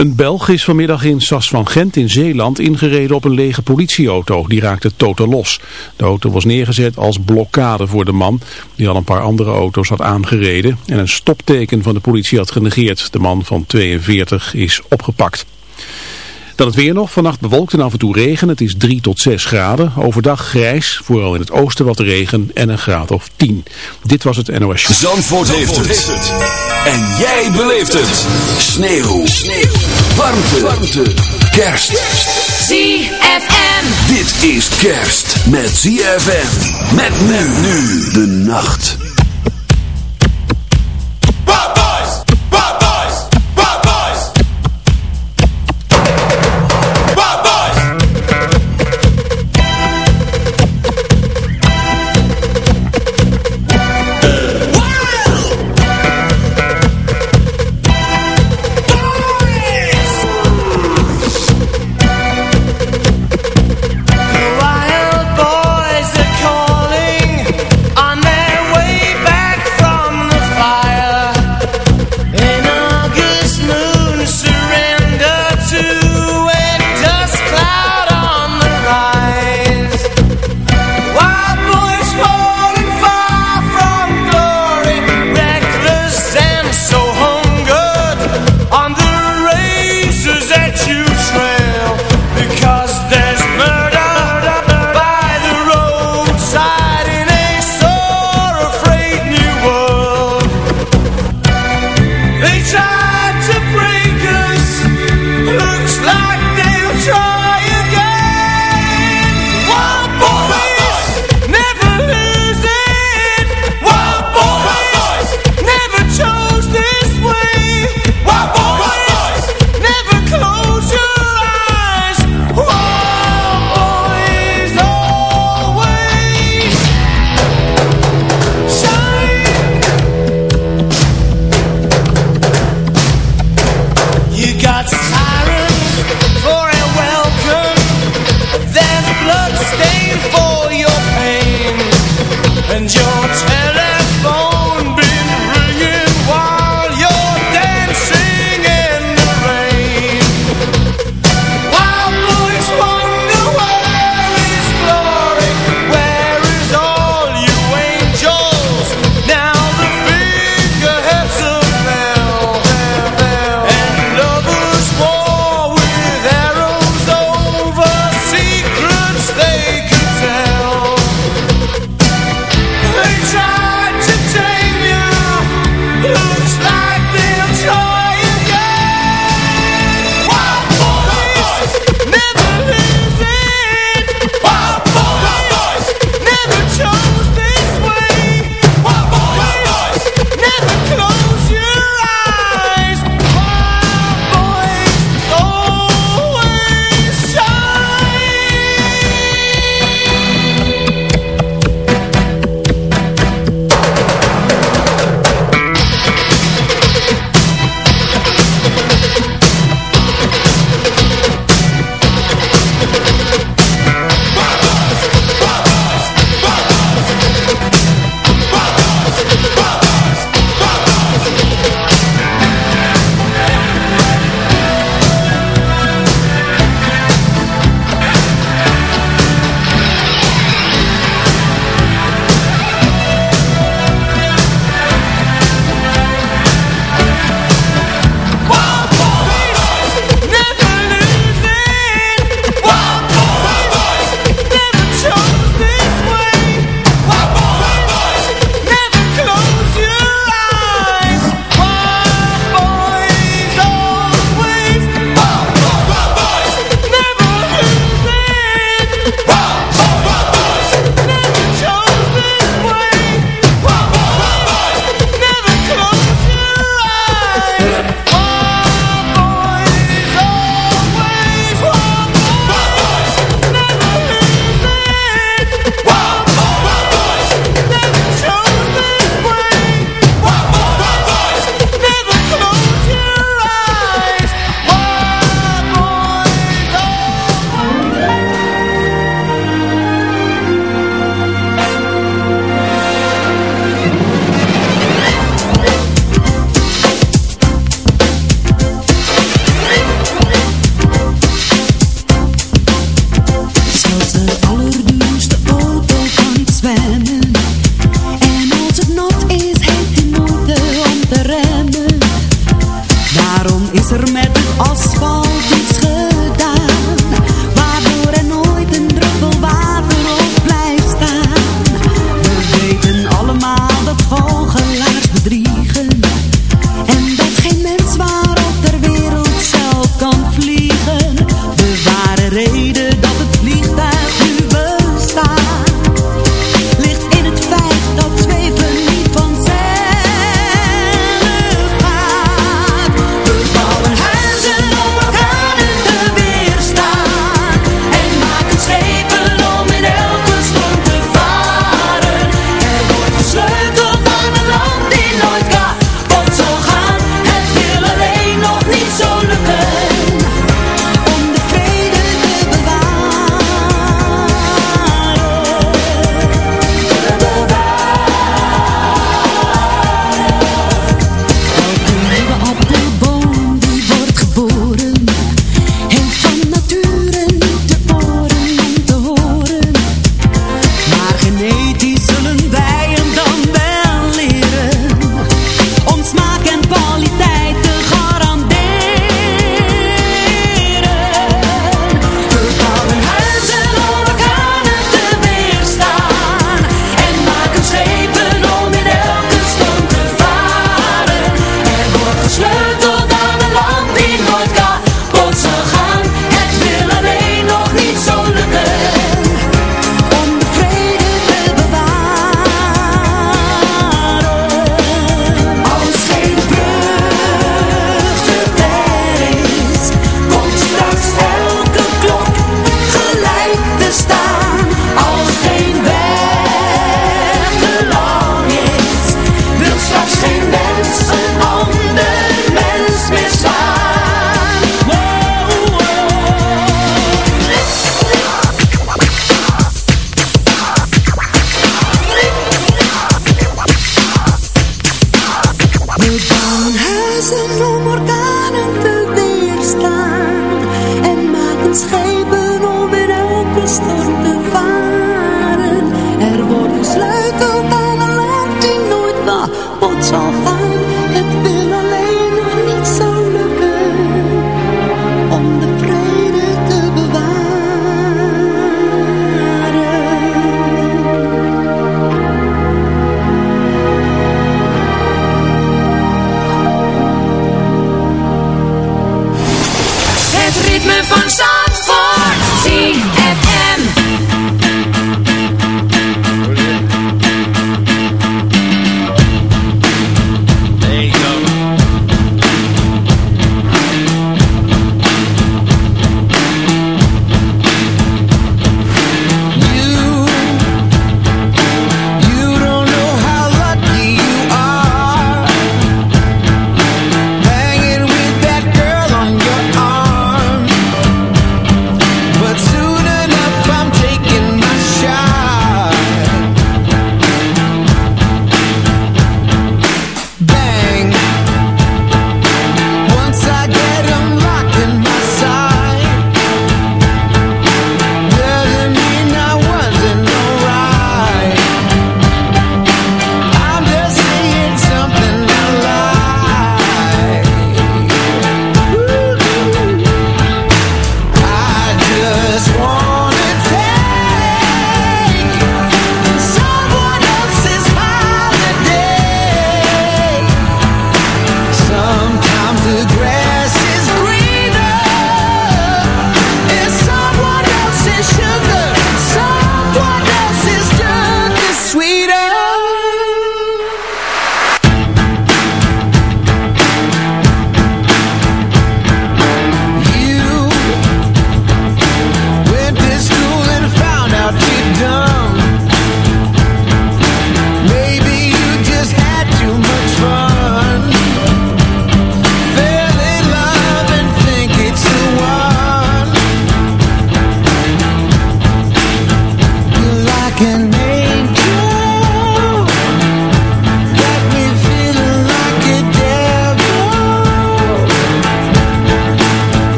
Een Belg is vanmiddag in Sas van Gent in Zeeland ingereden op een lege politieauto. Die raakte totaal los. De auto was neergezet als blokkade voor de man, die al een paar andere auto's had aangereden en een stopteken van de politie had genegeerd. De man van 42 is opgepakt. Dan het weer nog. Vannacht bewolkt en af en toe regen. Het is 3 tot 6 graden. Overdag grijs. Vooral in het oosten wat regen. En een graad of 10. Dit was het NOS Show. Zandvoort, Zandvoort heeft, het. En jij beleeft het. Sneeuw. Sneeuw. Warmte. Warmte. Kerst. ZFM. Dit is kerst met ZFM. Met men nu de nacht.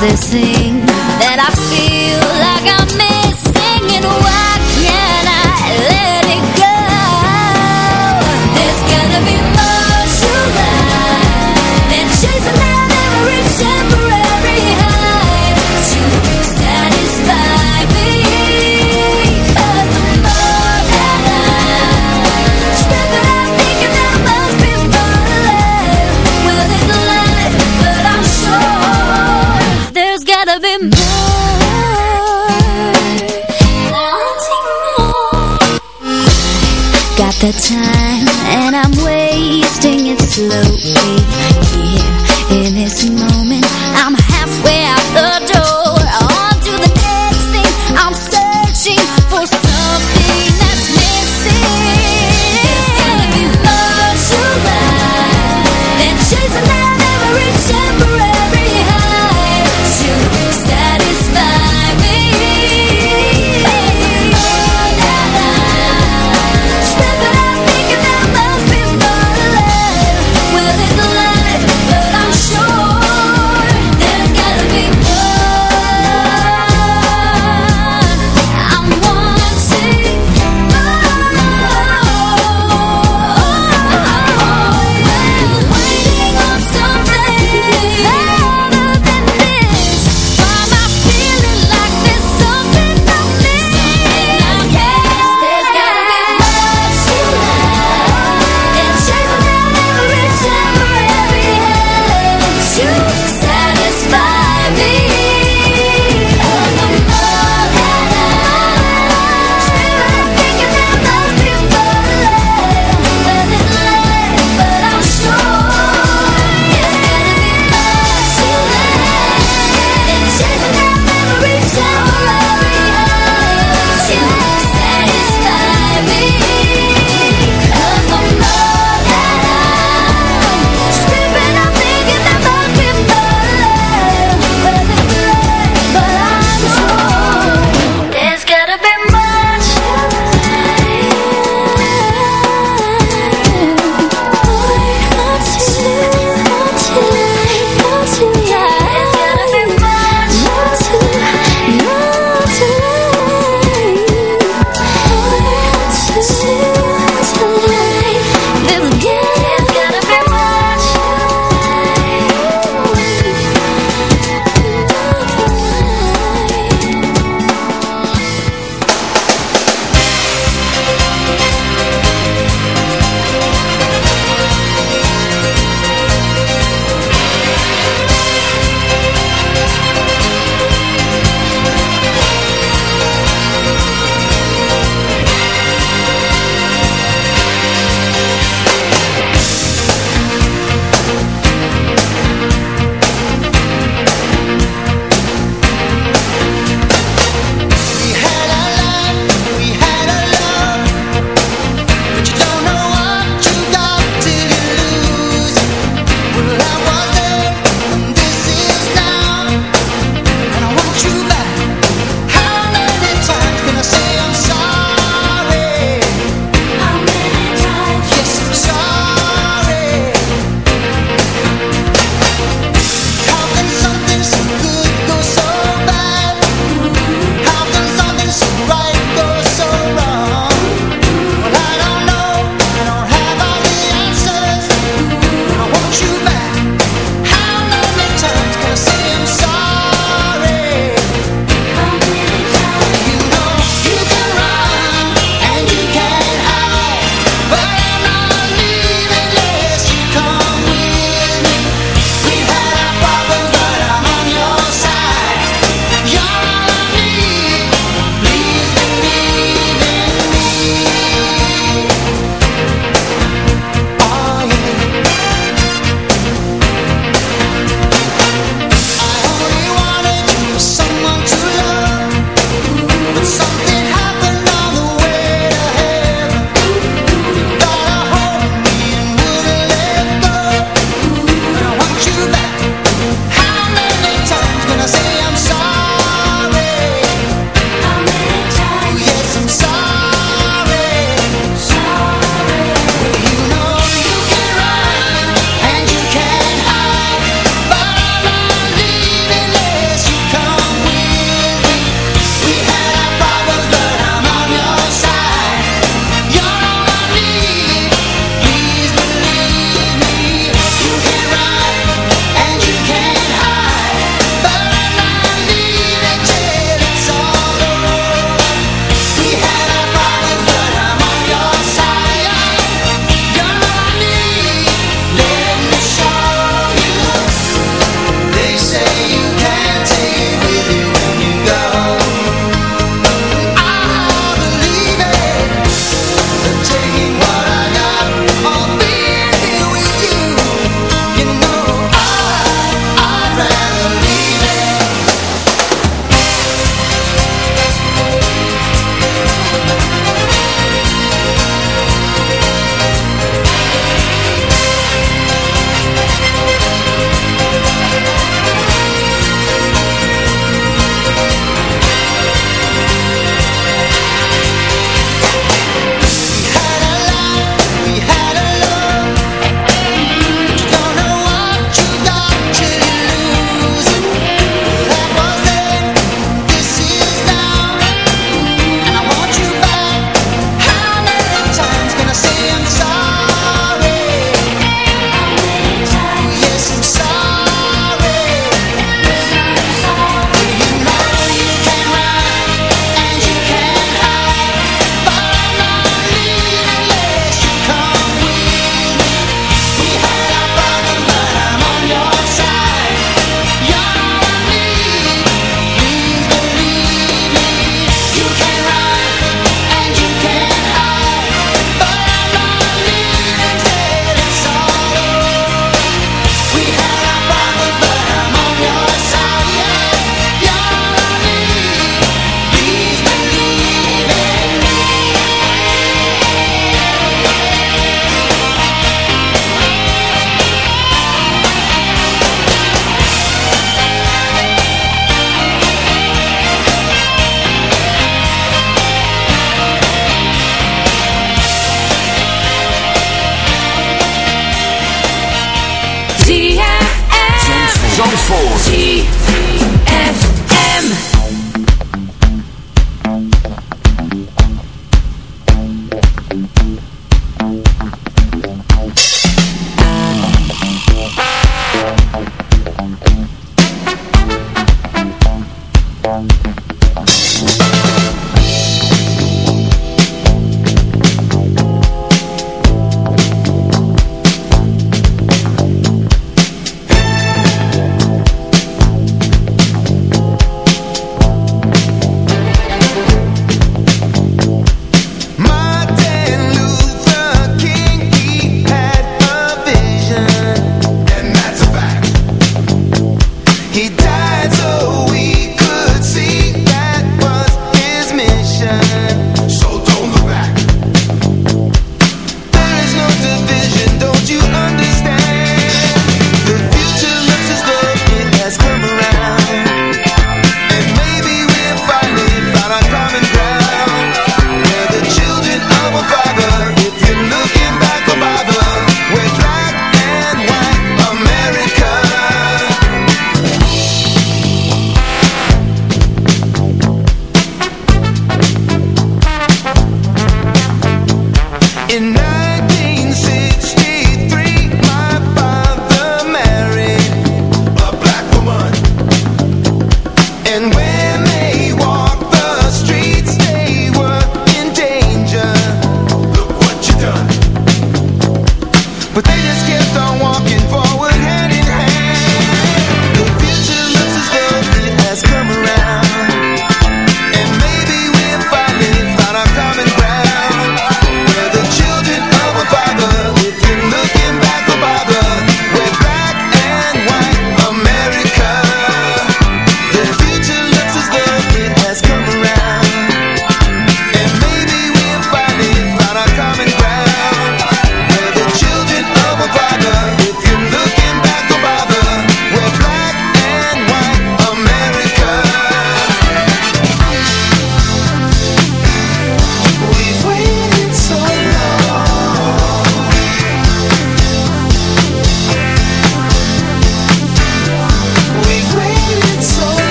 they see.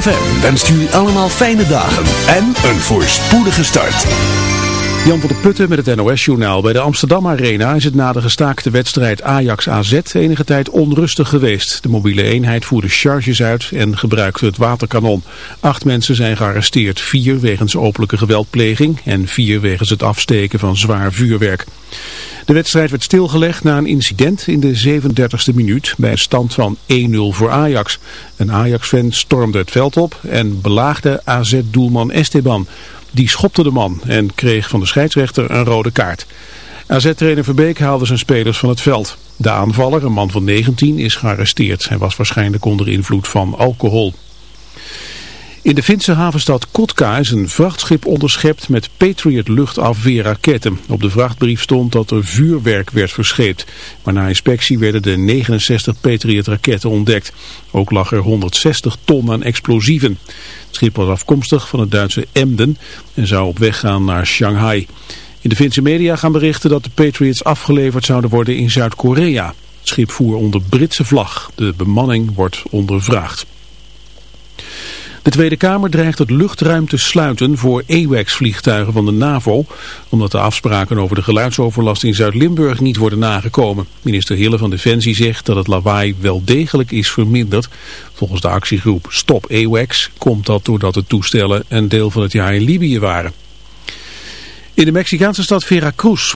ZFM wenst u allemaal fijne dagen en een voorspoedige start. Jan van der Putten met het NOS-journaal. Bij de Amsterdam Arena is het na de gestaakte wedstrijd Ajax-AZ enige tijd onrustig geweest. De mobiele eenheid voerde charges uit en gebruikte het waterkanon. Acht mensen zijn gearresteerd, vier wegens openlijke geweldpleging en vier wegens het afsteken van zwaar vuurwerk. De wedstrijd werd stilgelegd na een incident in de 37e minuut bij een stand van 1-0 voor Ajax. Een Ajax-fan stormde het veld op en belaagde AZ-doelman Esteban... Die schopte de man en kreeg van de scheidsrechter een rode kaart. AZ-trainer Verbeek haalde zijn spelers van het veld. De aanvaller, een man van 19, is gearresteerd. Hij was waarschijnlijk onder invloed van alcohol. In de Finse havenstad Kotka is een vrachtschip onderschept met Patriot luchtafweerraketten. Op de vrachtbrief stond dat er vuurwerk werd verscheept. Maar na inspectie werden de 69 Patriot raketten ontdekt. Ook lag er 160 ton aan explosieven. Het schip was afkomstig van het Duitse Emden en zou op weg gaan naar Shanghai. In de Finse media gaan berichten dat de Patriots afgeleverd zouden worden in Zuid-Korea. Het schip voer onder Britse vlag. De bemanning wordt ondervraagd. De Tweede Kamer dreigt het luchtruim te sluiten voor AWACS-vliegtuigen van de NAVO, omdat de afspraken over de geluidsoverlast in Zuid-Limburg niet worden nagekomen. Minister Hille van Defensie zegt dat het lawaai wel degelijk is verminderd. Volgens de actiegroep Stop AWACS komt dat doordat de toestellen een deel van het jaar in Libië waren. In de Mexicaanse stad Veracruz